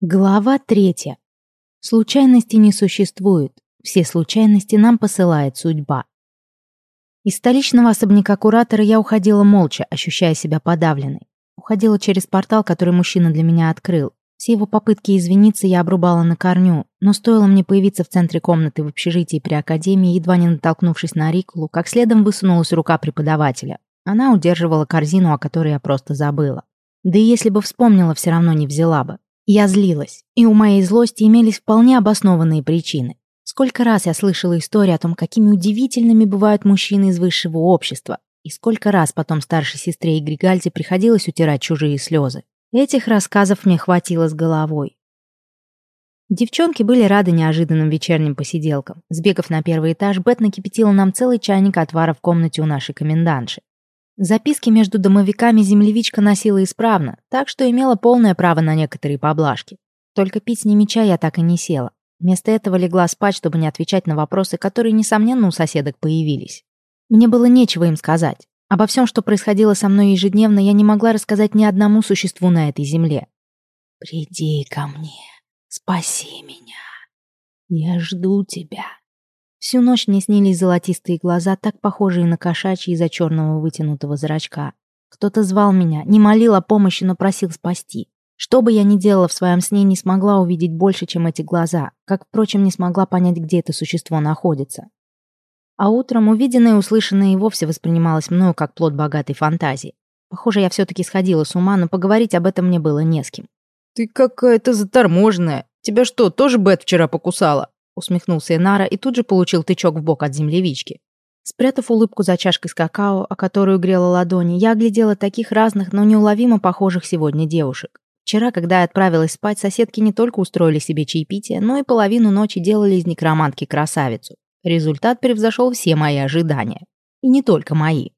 Глава третья. Случайности не существует. Все случайности нам посылает судьба. Из столичного особняка куратора я уходила молча, ощущая себя подавленной. Уходила через портал, который мужчина для меня открыл. Все его попытки извиниться я обрубала на корню, но стоило мне появиться в центре комнаты в общежитии при академии, едва не натолкнувшись на Рикулу, как следом высунулась рука преподавателя. Она удерживала корзину, о которой я просто забыла. Да и если бы вспомнила, все равно не взяла бы. Я злилась, и у моей злости имелись вполне обоснованные причины. Сколько раз я слышала истории о том, какими удивительными бывают мужчины из высшего общества, и сколько раз потом старшей сестре Игригальде приходилось утирать чужие слезы. Этих рассказов мне хватило с головой. Девчонки были рады неожиданным вечерним посиделкам. Сбегав на первый этаж, Бет накипятила нам целый чайник отвара в комнате у нашей комендантши. Записки между домовиками землевичка носила исправно, так что имела полное право на некоторые поблажки. Только пить с ними чай я так и не села. Вместо этого легла спать, чтобы не отвечать на вопросы, которые, несомненно, у соседок появились. Мне было нечего им сказать. Обо всем, что происходило со мной ежедневно, я не могла рассказать ни одному существу на этой земле. «Приди ко мне, спаси меня. Я жду тебя», Всю ночь мне снились золотистые глаза, так похожие на кошачьи из-за черного вытянутого зрачка. Кто-то звал меня, не молил о помощи, но просил спасти. Что бы я ни делала в своем сне, не смогла увидеть больше, чем эти глаза, как, впрочем, не смогла понять, где это существо находится. А утром увиденное и услышанное и вовсе воспринималось мною как плод богатой фантазии. Похоже, я все-таки сходила с ума, но поговорить об этом мне было не с кем. «Ты какая-то заторможенная. Тебя что, тоже Бет вчера покусала?» Усмехнулся Инара и тут же получил тычок в бок от землевички. Спрятав улыбку за чашкой с какао, о которую грела ладони, я оглядела таких разных, но неуловимо похожих сегодня девушек. Вчера, когда я отправилась спать, соседки не только устроили себе чаепитие, но и половину ночи делали из некромантки красавицу. Результат превзошел все мои ожидания. И не только мои.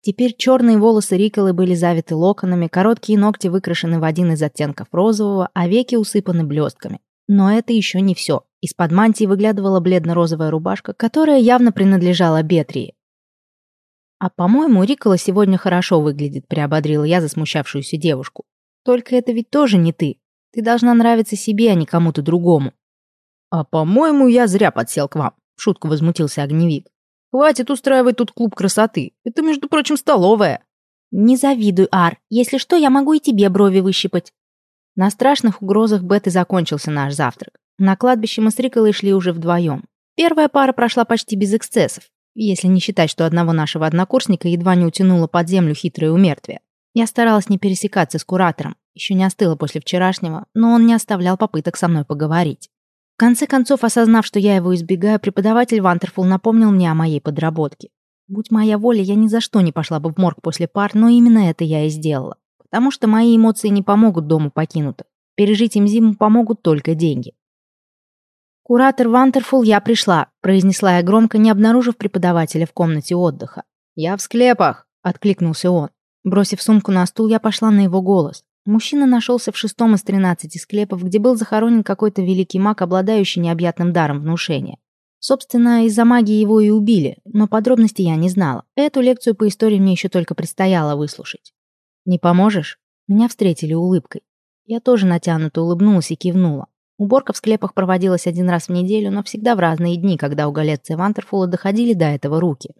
Теперь черные волосы Риколы были завиты локонами, короткие ногти выкрашены в один из оттенков розового, а веки усыпаны блестками. Но это еще не все. Из-под мантии выглядывала бледно-розовая рубашка, которая явно принадлежала Бетрии. «А, по-моему, Рикола сегодня хорошо выглядит», — приободрила я засмущавшуюся девушку. «Только это ведь тоже не ты. Ты должна нравиться себе, а не кому-то другому». «А, по-моему, я зря подсел к вам», — шутку возмутился огневик. «Хватит устраивать тут клуб красоты. Это, между прочим, столовая». «Не завидуй, Ар. Если что, я могу и тебе брови выщипать». На страшных угрозах Бет и закончился наш завтрак. На кладбище мы с Риколой шли уже вдвоем. Первая пара прошла почти без эксцессов, если не считать, что одного нашего однокурсника едва не утянуло под землю хитрое умертвие. Я старалась не пересекаться с куратором, еще не остыла после вчерашнего, но он не оставлял попыток со мной поговорить. В конце концов, осознав, что я его избегаю, преподаватель Вантерфул напомнил мне о моей подработке. Будь моя воля, я ни за что не пошла бы в морг после пар, но именно это я и сделала. Потому что мои эмоции не помогут дому покинутых. Пережить им зиму помогут только деньги. «Куратор Вантерфул, я пришла», — произнесла я громко, не обнаружив преподавателя в комнате отдыха. «Я в склепах», — откликнулся он. Бросив сумку на стул, я пошла на его голос. Мужчина нашелся в шестом из тринадцати склепов, где был захоронен какой-то великий маг, обладающий необъятным даром внушения. Собственно, из-за магии его и убили, но подробностей я не знала. Эту лекцию по истории мне еще только предстояло выслушать. «Не поможешь?» Меня встретили улыбкой. Я тоже натянуто улыбнулась и кивнула. Уборка в склепах проводилась один раз в неделю, но всегда в разные дни, когда у Галетца и Вантерфула доходили до этого руки.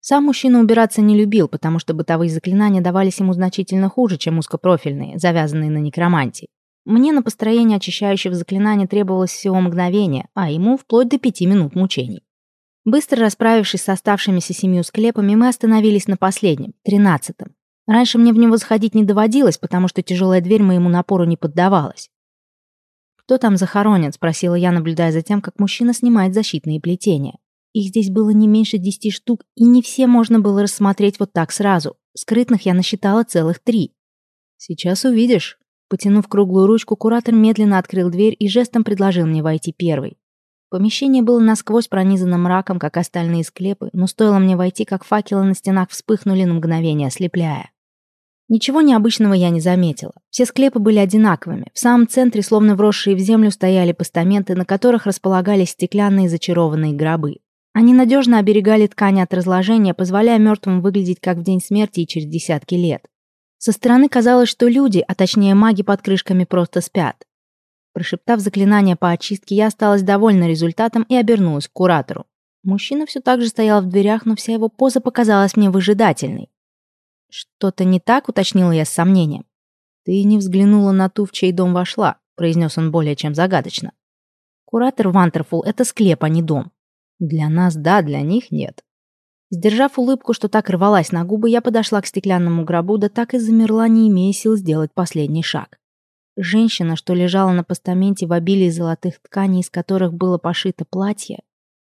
Сам мужчина убираться не любил, потому что бытовые заклинания давались ему значительно хуже, чем узкопрофильные, завязанные на некромантии. Мне на построение очищающих заклинаний требовалось всего мгновение, а ему вплоть до пяти минут мучений. Быстро расправившись с оставшимися семью склепами, мы остановились на последнем, тринадцатом. Раньше мне в него заходить не доводилось, потому что тяжелая дверь моему напору не поддавалась. «Кто там захоронен?» — спросила я, наблюдая за тем, как мужчина снимает защитные плетения. Их здесь было не меньше десяти штук, и не все можно было рассмотреть вот так сразу. Скрытных я насчитала целых три. «Сейчас увидишь». Потянув круглую ручку, куратор медленно открыл дверь и жестом предложил мне войти первой. Помещение было насквозь пронизано мраком, как остальные склепы, но стоило мне войти, как факелы на стенах вспыхнули на мгновение, ослепляя. Ничего необычного я не заметила. Все склепы были одинаковыми. В самом центре, словно вросшие в землю, стояли постаменты, на которых располагались стеклянные зачарованные гробы. Они надежно оберегали ткани от разложения, позволяя мертвым выглядеть как в день смерти и через десятки лет. Со стороны казалось, что люди, а точнее маги под крышками, просто спят. Прошептав заклинание по очистке, я осталась довольна результатом и обернулась к куратору. Мужчина все так же стоял в дверях, но вся его поза показалась мне выжидательной. «Что-то не так?» — уточнила я с сомнением. «Ты не взглянула на ту, в чей дом вошла», — произнес он более чем загадочно. «Куратор Вантерфул — это склеп, а не дом. Для нас да, для них нет». Сдержав улыбку, что так рвалась на губы, я подошла к стеклянному гробу, да так и замерла, не имея сил сделать последний шаг. Женщина, что лежала на постаменте в обилии золотых тканей, из которых было пошито платье.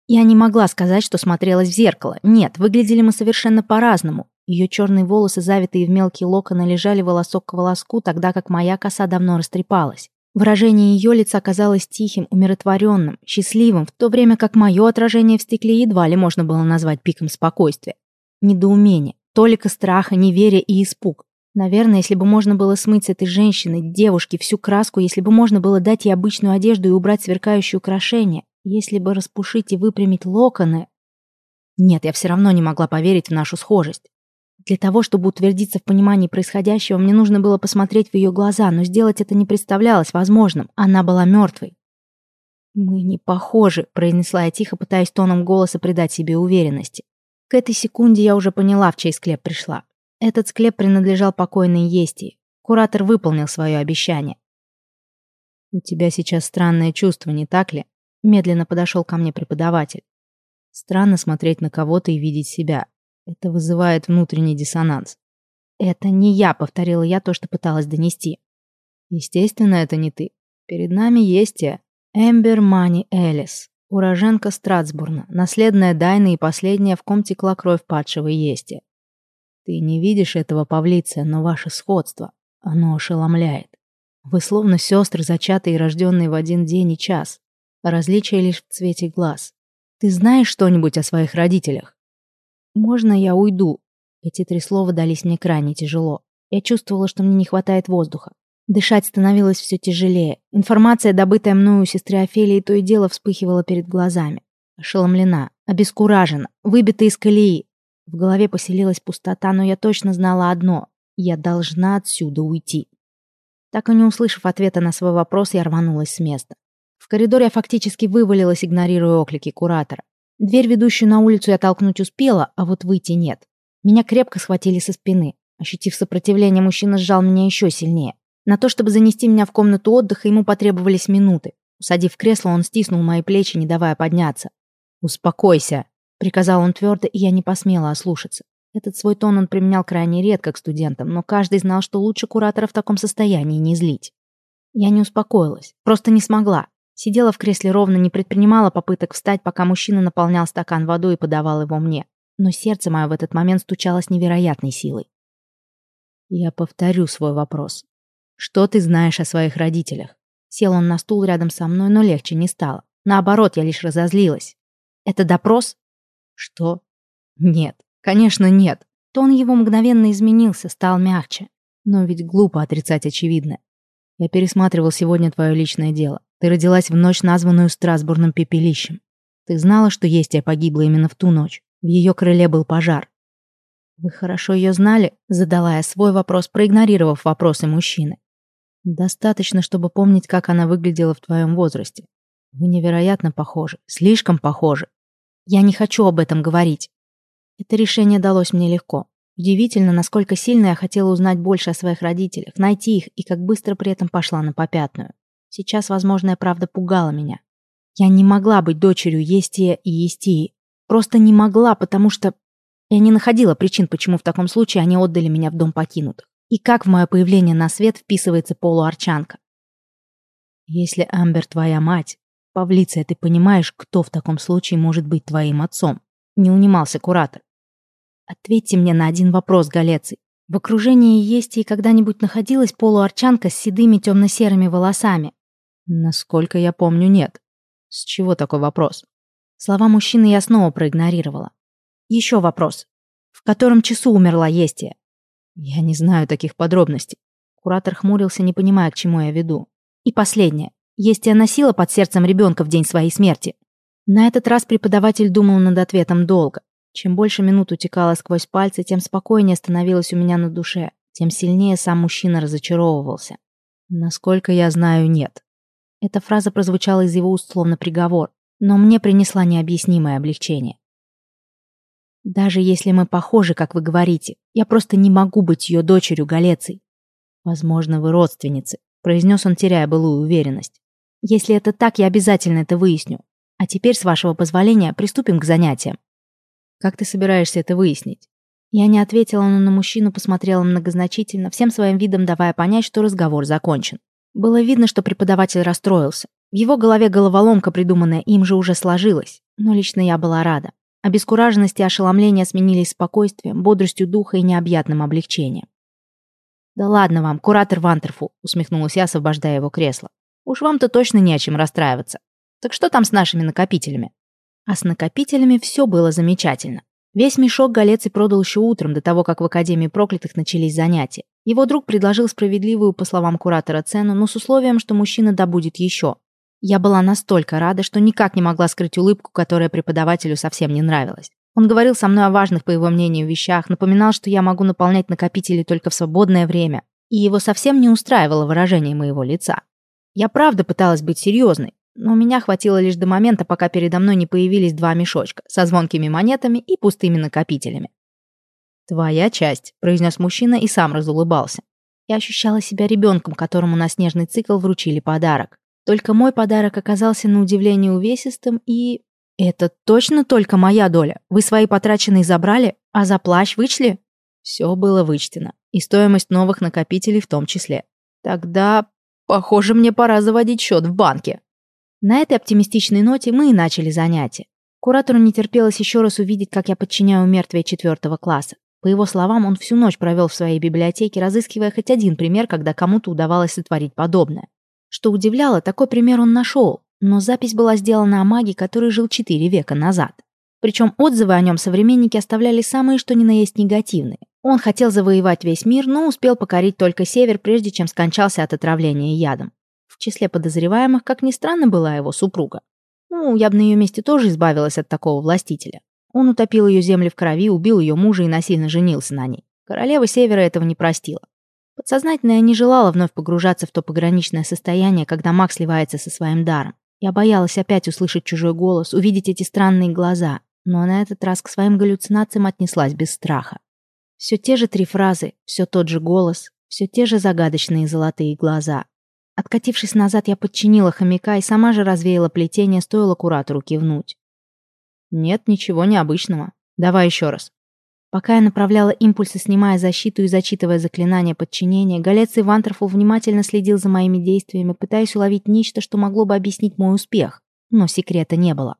Я не могла сказать, что смотрелась в зеркало. Нет, выглядели мы совершенно по-разному. Ее черные волосы, завитые в мелкие локоны, лежали волосок к волоску, тогда как моя коса давно растрепалась. Выражение ее лица казалось тихим, умиротворенным, счастливым, в то время как мое отражение в стекле едва ли можно было назвать пиком спокойствия. Недоумение, толика страха, неверия и испуг. Наверное, если бы можно было смыть с этой женщины, девушки, всю краску, если бы можно было дать ей обычную одежду и убрать сверкающие украшения, если бы распушить и выпрямить локоны... Нет, я все равно не могла поверить в нашу схожесть. Для того, чтобы утвердиться в понимании происходящего, мне нужно было посмотреть в ее глаза, но сделать это не представлялось возможным. Она была мертвой. «Мы не похожи», — произнесла я тихо, пытаясь тоном голоса придать себе уверенности. К этой секунде я уже поняла, в чей склеп пришла. Этот склеп принадлежал покойной Естии. Куратор выполнил свое обещание. «У тебя сейчас странное чувство, не так ли?» Медленно подошел ко мне преподаватель. «Странно смотреть на кого-то и видеть себя. Это вызывает внутренний диссонанс». «Это не я», — повторила я то, что пыталась донести. «Естественно, это не ты. Перед нами Естия, Эмбер Мани Элис, уроженка Страсбурна, наследная Дайна и последняя, в ком текла кровь падшего Естия. Ты не видишь этого, Павлиция, но ваше сходство, оно ошеломляет. Вы словно сестры, зачатые и рожденные в один день и час. Различие лишь в цвете глаз. Ты знаешь что-нибудь о своих родителях? Можно я уйду? Эти три слова дались мне крайне тяжело. Я чувствовала, что мне не хватает воздуха. Дышать становилось все тяжелее. Информация, добытая мною у сестры Офелии, то и дело вспыхивала перед глазами. Ошеломлена, обескуражена, выбита из колеи. В голове поселилась пустота, но я точно знала одно — я должна отсюда уйти. Так и не услышав ответа на свой вопрос, я рванулась с места. В коридоре я фактически вывалилась, игнорируя оклики куратора. Дверь, ведущую на улицу, я толкнуть успела, а вот выйти нет. Меня крепко схватили со спины. Ощутив сопротивление, мужчина сжал меня еще сильнее. На то, чтобы занести меня в комнату отдыха, ему потребовались минуты. Усадив кресло, он стиснул мои плечи, не давая подняться. «Успокойся», Приказал он твердо, и я не посмела ослушаться. Этот свой тон он применял крайне редко к студентам, но каждый знал, что лучше куратора в таком состоянии не злить. Я не успокоилась, просто не смогла. Сидела в кресле ровно, не предпринимала попыток встать, пока мужчина наполнял стакан водой и подавал его мне. Но сердце мое в этот момент стучало с невероятной силой. Я повторю свой вопрос. Что ты знаешь о своих родителях? Сел он на стул рядом со мной, но легче не стало. Наоборот, я лишь разозлилась. Это допрос? Что? Нет, конечно, нет. Тон его мгновенно изменился, стал мягче. Но ведь глупо отрицать очевидное. Я пересматривал сегодня твое личное дело. Ты родилась в ночь, названную Страсбурным пепелищем. Ты знала, что Естия погибла именно в ту ночь. В ее крыле был пожар. Вы хорошо ее знали? Задала я свой вопрос, проигнорировав вопросы мужчины. Достаточно, чтобы помнить, как она выглядела в твоем возрасте. Вы невероятно похожи, слишком похожи. Я не хочу об этом говорить. Это решение далось мне легко. Удивительно, насколько сильно я хотела узнать больше о своих родителях, найти их и как быстро при этом пошла на попятную. Сейчас возможная правда пугала меня. Я не могла быть дочерью Естия и Естии. Просто не могла, потому что... Я не находила причин, почему в таком случае они отдали меня в дом покинутых. И как в мое появление на свет вписывается полуарчанка. Если Амбер твоя мать, «Павлиция, ты понимаешь, кто в таком случае может быть твоим отцом?» Не унимался куратор. «Ответьте мне на один вопрос, Галеций. В окружении есть и когда-нибудь находилась полуарчанка с седыми темно-серыми волосами?» «Насколько я помню, нет. С чего такой вопрос?» Слова мужчины я снова проигнорировала. «Еще вопрос. В котором часу умерла Естия?» «Я не знаю таких подробностей». Куратор хмурился, не понимая, к чему я веду. «И последнее. Есть и носила под сердцем ребенка в день своей смерти. На этот раз преподаватель думал над ответом долго. Чем больше минут утекало сквозь пальцы, тем спокойнее становилось у меня на душе, тем сильнее сам мужчина разочаровывался. Насколько я знаю, нет. Эта фраза прозвучала из его уст словно приговор, но мне принесла необъяснимое облегчение. Даже если мы похожи, как вы говорите, я просто не могу быть ее дочерью Галецей. Возможно, вы родственницы, произнес он, теряя былую уверенность. Если это так, я обязательно это выясню. А теперь, с вашего позволения, приступим к занятиям. Как ты собираешься это выяснить? Я не ответила, но на мужчину посмотрела многозначительно, всем своим видом давая понять, что разговор закончен. Было видно, что преподаватель расстроился. В его голове головоломка, придуманная им же, уже сложилась. Но лично я была рада. Обескураженность и ошеломление сменились спокойствием, бодростью духа и необъятным облегчением. «Да ладно вам, куратор Вантерфу», — усмехнулась я, освобождая его кресло. «Уж вам-то точно не о чем расстраиваться. Так что там с нашими накопителями?» А с накопителями все было замечательно. Весь мешок Галеций продал еще утром, до того, как в Академии проклятых начались занятия. Его друг предложил справедливую, по словам куратора, цену, но с условием, что мужчина добудет еще. Я была настолько рада, что никак не могла скрыть улыбку, которая преподавателю совсем не нравилась. Он говорил со мной о важных, по его мнению, вещах, напоминал, что я могу наполнять накопители только в свободное время, и его совсем не устраивало выражение моего лица. Я правда пыталась быть серьезной, но меня хватило лишь до момента, пока передо мной не появились два мешочка со звонкими монетами и пустыми накопителями. «Твоя часть», — произнес мужчина и сам разулыбался. Я ощущала себя ребенком, которому на снежный цикл вручили подарок. Только мой подарок оказался на удивление увесистым и... Это точно только моя доля. Вы свои потраченные забрали, а за плащ вычли? Все было вычтено. И стоимость новых накопителей в том числе. Тогда, похоже, мне пора заводить счет в банке. На этой оптимистичной ноте мы и начали занятие. Куратору не терпелось еще раз увидеть, как я подчиняю мертвее четвертого класса. По его словам, он всю ночь провел в своей библиотеке, разыскивая хоть один пример, когда кому-то удавалось сотворить подобное. Что удивляло, такой пример он нашел, но запись была сделана о маге, который жил четыре века назад. Причем отзывы о нем современники оставляли самые что ни на есть негативные. Он хотел завоевать весь мир, но успел покорить только север, прежде чем скончался от отравления ядом. В числе подозреваемых, как ни странно, была его супруга. Ну, я бы на ее месте тоже избавилась от такого властителя. Он утопил ее земли в крови, убил ее мужа и насильно женился на ней. Королева Севера этого не простила. Подсознательно я не желала вновь погружаться в то пограничное состояние, когда маг сливается со своим даром. Я боялась опять услышать чужой голос, увидеть эти странные глаза, но на этот раз к своим галлюцинациям отнеслась без страха. Все те же три фразы, все тот же голос, все те же загадочные золотые глаза. Откатившись назад, я подчинила хомяка и сама же развеяла плетение, стоило куратору кивнуть. «Нет, ничего необычного. Давай еще раз». Пока я направляла импульсы, снимая защиту и зачитывая заклинание подчинения, Галец Вантерфул внимательно следил за моими действиями, пытаясь уловить нечто, что могло бы объяснить мой успех. Но секрета не было.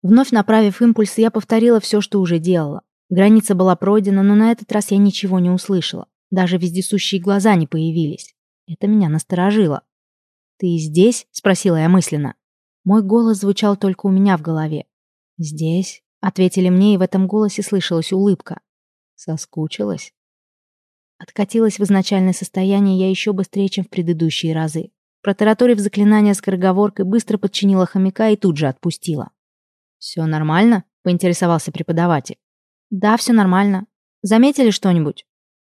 Вновь направив импульсы, я повторила все, что уже делала. Граница была пройдена, но на этот раз я ничего не услышала. Даже вездесущие глаза не появились. Это меня насторожило. «Ты здесь?» — спросила я мысленно. Мой голос звучал только у меня в голове. «Здесь?» — ответили мне, и в этом голосе слышалась улыбка. Соскучилась. Откатилась в изначальное состояние я еще быстрее, чем в предыдущие разы. Протараторив заклинание скороговоркой, быстро подчинила хомяка и тут же отпустила. «Все нормально?» — поинтересовался преподаватель. «Да, все нормально. Заметили что-нибудь?»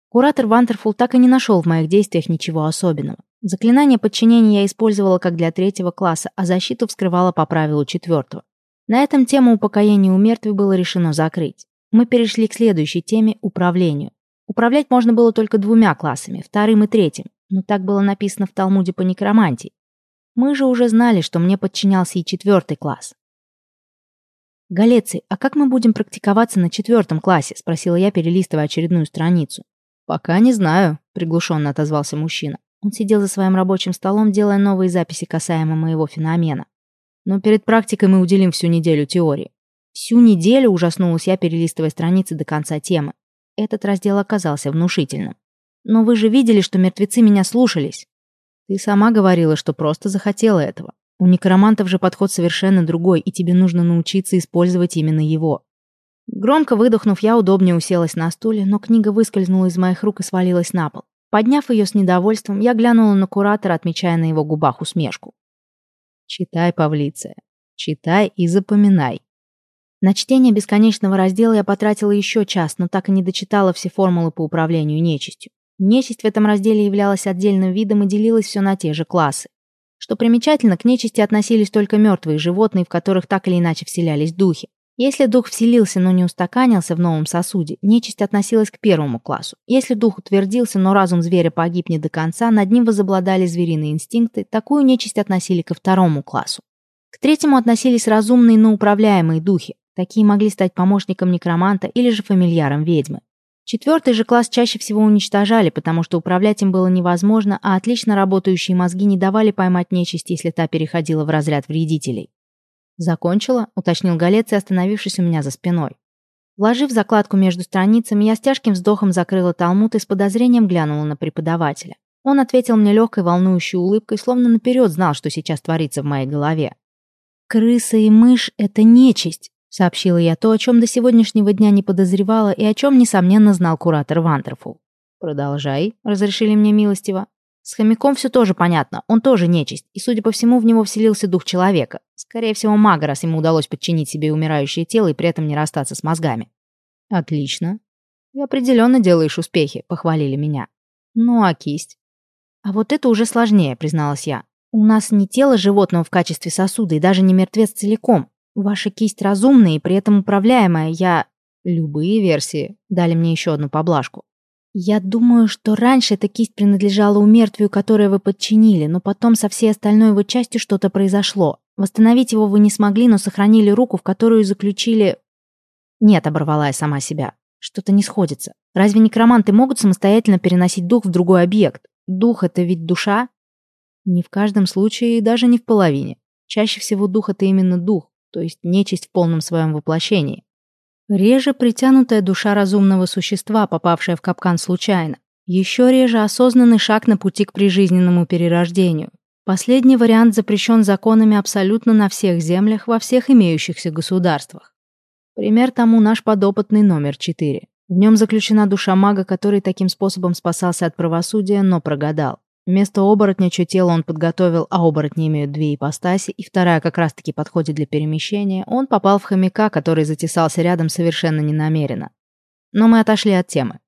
Куратор Вантерфул так и не нашел в моих действиях ничего особенного. Заклинание подчинения я использовала как для третьего класса, а защиту вскрывала по правилу четвертого. На этом тему упокоения у мертвых было решено закрыть. Мы перешли к следующей теме – управлению. Управлять можно было только двумя классами, вторым и третьим, но так было написано в Талмуде по некромантии. Мы же уже знали, что мне подчинялся и четвертый класс. «Галеций, а как мы будем практиковаться на четвертом классе?» – спросила я, перелистывая очередную страницу. «Пока не знаю», – приглушенно отозвался мужчина. Он сидел за своим рабочим столом, делая новые записи касаемо моего феномена. «Но перед практикой мы уделим всю неделю теории. Всю неделю ужаснулась я, перелистывая страницы до конца темы. Этот раздел оказался внушительным. Но вы же видели, что мертвецы меня слушались. Ты сама говорила, что просто захотела этого. У некромантов же подход совершенно другой, и тебе нужно научиться использовать именно его. Громко выдохнув, я удобнее уселась на стуле, но книга выскользнула из моих рук и свалилась на пол. Подняв ее с недовольством, я глянула на куратора, отмечая на его губах усмешку. «Читай, Павлиция, читай и запоминай. На чтение бесконечного раздела я потратила еще час, но так и не дочитала все формулы по управлению нечистью. Нечисть в этом разделе являлась отдельным видом и делилась все на те же классы. Что примечательно, к нечисти относились только мертвые животные, в которых так или иначе вселялись духи. Если дух вселился, но не устаканился в новом сосуде, нечисть относилась к первому классу. Если дух утвердился, но разум зверя погиб не до конца, над ним возобладали звериные инстинкты, такую нечисть относили ко второму классу. К третьему относились разумные, но управляемые духи. Такие могли стать помощником некроманта или же фамильяром ведьмы. Четвертый же класс чаще всего уничтожали, потому что управлять им было невозможно, а отлично работающие мозги не давали поймать нечисть, если та переходила в разряд вредителей. «Закончила?» — уточнил Галец остановившись у меня за спиной. Вложив закладку между страницами, я с тяжким вздохом закрыла талмуд и с подозрением глянула на преподавателя. Он ответил мне легкой волнующей улыбкой, словно наперед знал, что сейчас творится в моей голове. «Крыса и мышь — это нечисть», Сообщила я то, о чем до сегодняшнего дня не подозревала и о чем, несомненно, знал куратор Вантерфул. «Продолжай», — разрешили мне милостиво. С хомяком все тоже понятно, он тоже нечисть, и, судя по всему, в него вселился дух человека. Скорее всего, мага, раз ему удалось подчинить себе умирающее тело и при этом не расстаться с мозгами. «Отлично. Ты определенно делаешь успехи», — похвалили меня. «Ну а кисть?» «А вот это уже сложнее», — призналась я. «У нас не тело животного в качестве сосуда и даже не мертвец целиком. Ваша кисть разумная и при этом управляемая. Я... Любые версии дали мне еще одну поблажку. Я думаю, что раньше эта кисть принадлежала умертвию, которое вы подчинили, но потом со всей остальной его частью что-то произошло. Восстановить его вы не смогли, но сохранили руку, в которую заключили... Нет, оборвала я сама себя. Что-то не сходится. Разве некроманты могут самостоятельно переносить дух в другой объект? Дух — это ведь душа? Не в каждом случае и даже не в половине. Чаще всего дух — это именно дух, то есть нечисть в полном своем воплощении. Реже притянутая душа разумного существа, попавшая в капкан случайно. Еще реже осознанный шаг на пути к прижизненному перерождению. Последний вариант запрещен законами абсолютно на всех землях во всех имеющихся государствах. Пример тому наш подопытный номер 4. В нем заключена душа мага, который таким способом спасался от правосудия, но прогадал. Вместо оборотня, чье тело он подготовил, а оборотни имеют две ипостаси, и вторая как раз-таки подходит для перемещения, он попал в хомяка, который затесался рядом совершенно ненамеренно. Но мы отошли от темы.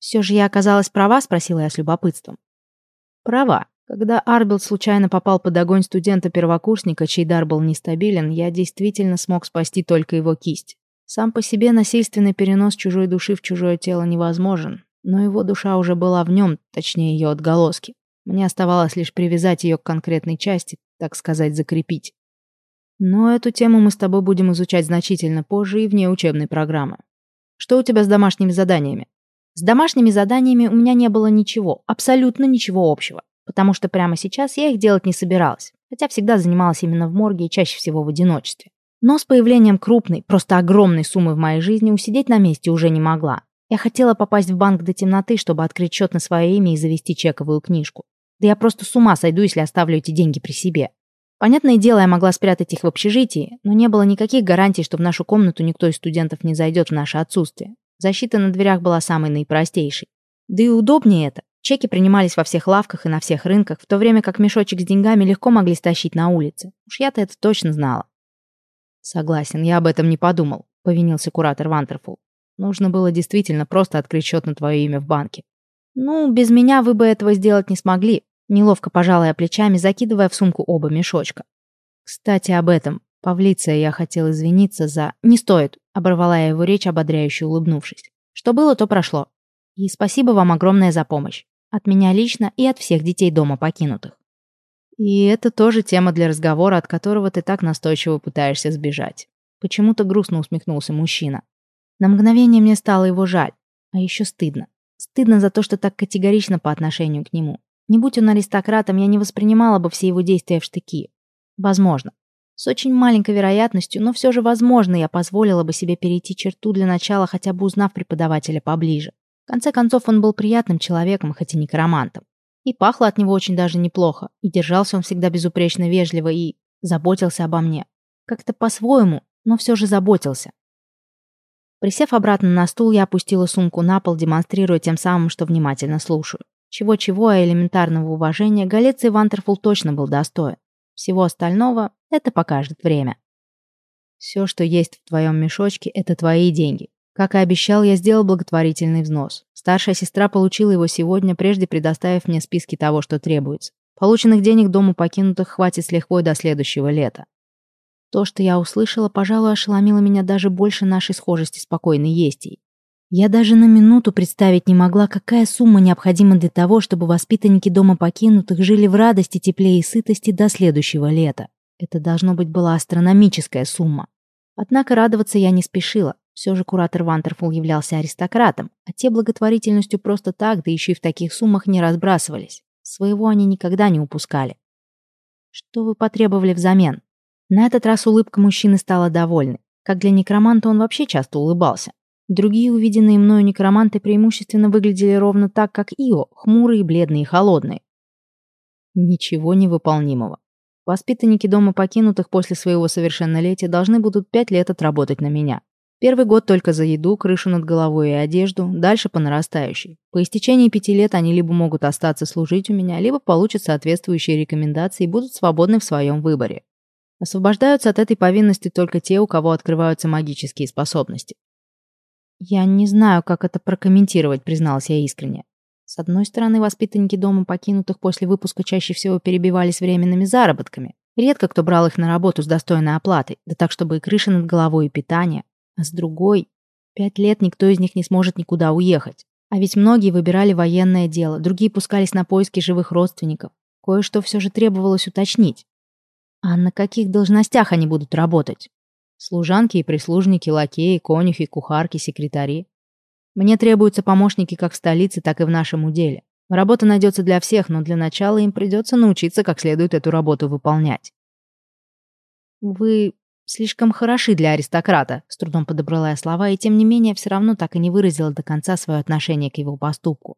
«Все же я оказалась права?» — спросила я с любопытством. «Права. Когда Арбилд случайно попал под огонь студента-первокурсника, чей дар был нестабилен, я действительно смог спасти только его кисть. Сам по себе насильственный перенос чужой души в чужое тело невозможен, но его душа уже была в нем, точнее ее отголоски. Мне оставалось лишь привязать ее к конкретной части, так сказать, закрепить. Но эту тему мы с тобой будем изучать значительно позже и вне учебной программы. Что у тебя с домашними заданиями? С домашними заданиями у меня не было ничего, абсолютно ничего общего, потому что прямо сейчас я их делать не собиралась, хотя всегда занималась именно в морге и чаще всего в одиночестве. Но с появлением крупной, просто огромной суммы в моей жизни усидеть на месте уже не могла. Я хотела попасть в банк до темноты, чтобы открыть счет на свое имя и завести чековую книжку. Да я просто с ума сойду, если оставлю эти деньги при себе. Понятное дело, я могла спрятать их в общежитии, но не было никаких гарантий, что в нашу комнату никто из студентов не зайдет в наше отсутствие. Защита на дверях была самой наипростейшей. Да и удобнее это. Чеки принимались во всех лавках и на всех рынках, в то время как мешочек с деньгами легко могли стащить на улице. Уж я-то это точно знала. Согласен, я об этом не подумал, повинился куратор Вантерфул. Нужно было действительно просто открыть счет на твое имя в банке. Ну, без меня вы бы этого сделать не смогли. Неловко пожалая плечами, закидывая в сумку оба мешочка. Кстати, об этом. Павлиция, я хотел извиниться за... Не стоит, оборвала я его речь, ободряюще улыбнувшись. Что было, то прошло. И спасибо вам огромное за помощь. От меня лично и от всех детей дома покинутых. И это тоже тема для разговора, от которого ты так настойчиво пытаешься сбежать. Почему-то грустно усмехнулся мужчина. На мгновение мне стало его жаль, а еще стыдно. Стыдно за то, что так категорично по отношению к нему. Не будь он аристократом, я не воспринимала бы все его действия в штыки. Возможно. С очень маленькой вероятностью, но все же возможно, я позволила бы себе перейти черту для начала, хотя бы узнав преподавателя поближе. В конце концов, он был приятным человеком, хоть и некромантом. И пахло от него очень даже неплохо, и держался он всегда безупречно вежливо, и заботился обо мне. Как-то по-своему, но все же заботился. Присев обратно на стул, я опустила сумку на пол, демонстрируя тем самым, что внимательно слушаю. Чего-чего, а элементарного уважения Галеций Вантерфул точно был достоин. Всего остального это покажет время. Все, что есть в твоем мешочке, это твои деньги. Как и обещал, я сделал благотворительный взнос. Старшая сестра получила его сегодня, прежде предоставив мне списки того, что требуется. Полученных денег дому покинутых хватит с лихвой до следующего лета. То, что я услышала, пожалуй, ошеломило меня даже больше нашей схожести с покойной Естей. Я даже на минуту представить не могла, какая сумма необходима для того, чтобы воспитанники дома покинутых жили в радости, тепле и сытости до следующего лета. Это должно быть была астрономическая сумма. Однако радоваться я не спешила. Все же куратор Вантерфул являлся аристократом, а те благотворительностью просто так, да еще и в таких суммах не разбрасывались. Своего они никогда не упускали. Что вы потребовали взамен? На этот раз улыбка мужчины стала довольной. Как для некроманта он вообще часто улыбался. Другие увиденные мною некроманты преимущественно выглядели ровно так, как Ио, хмурые, бледные и холодные. Ничего невыполнимого. Воспитанники дома покинутых после своего совершеннолетия должны будут пять лет отработать на меня. Первый год только за еду, крышу над головой и одежду, дальше по нарастающей. По истечении пяти лет они либо могут остаться служить у меня, либо получат соответствующие рекомендации и будут свободны в своем выборе. Освобождаются от этой повинности только те, у кого открываются магические способности. «Я не знаю, как это прокомментировать», — призналась я искренне. С одной стороны, воспитанники дома покинутых после выпуска чаще всего перебивались временными заработками. Редко кто брал их на работу с достойной оплатой, да так, чтобы и крыша над головой, и питание. А с другой, пять лет никто из них не сможет никуда уехать. А ведь многие выбирали военное дело, другие пускались на поиски живых родственников. Кое-что все же требовалось уточнить. А на каких должностях они будут работать? Служанки и прислужники, лакеи, конюхи, кухарки, секретари. Мне требуются помощники как в столице, так и в нашем уделе. Работа найдется для всех, но для начала им придется научиться как следует эту работу выполнять. Вы слишком хороши для аристократа», — с трудом подобрала я слова, и тем не менее все равно так и не выразила до конца свое отношение к его поступку.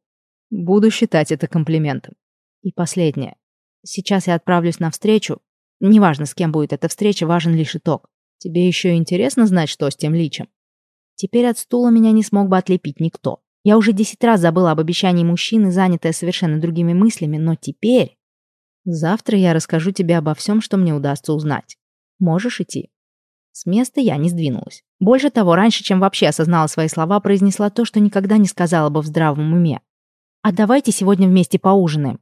«Буду считать это комплиментом». И последнее. Сейчас я отправлюсь на встречу. Неважно, с кем будет эта встреча, важен лишь итог. Тебе еще интересно знать, что с тем личем? Теперь от стула меня не смог бы отлепить никто. Я уже десять раз забыла об обещании мужчины, занятая совершенно другими мыслями, но теперь... Завтра я расскажу тебе обо всем, что мне удастся узнать. Можешь идти. С места я не сдвинулась. Больше того, раньше, чем вообще осознала свои слова, произнесла то, что никогда не сказала бы в здравом уме. «А давайте сегодня вместе поужинаем».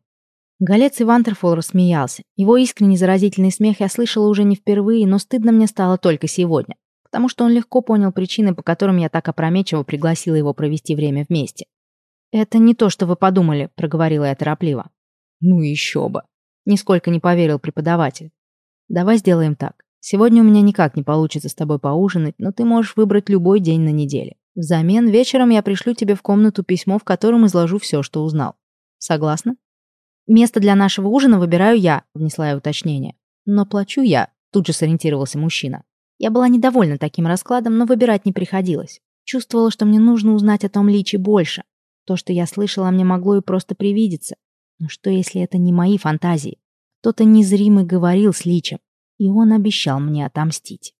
Галец Ивантерфол рассмеялся. Его искренний заразительный смех я слышала уже не впервые, но стыдно мне стало только сегодня, потому что он легко понял причины, по которым я так опрометчиво пригласила его провести время вместе. «Это не то, что вы подумали», — проговорила я торопливо. «Ну еще бы!» — нисколько не поверил преподаватель. «Давай сделаем так. Сегодня у меня никак не получится с тобой поужинать, но ты можешь выбрать любой день на неделе. Взамен вечером я пришлю тебе в комнату письмо, в котором изложу все, что узнал. Согласна? Место для нашего ужина выбираю я, внесла я уточнение. Но плачу я, тут же сориентировался мужчина. Я была недовольна таким раскладом, но выбирать не приходилось. Чувствовала, что мне нужно узнать о том личи больше. То, что я слышала, мне могло и просто привидеться. Но что, если это не мои фантазии? Кто-то незримый говорил с личем и он обещал мне отомстить.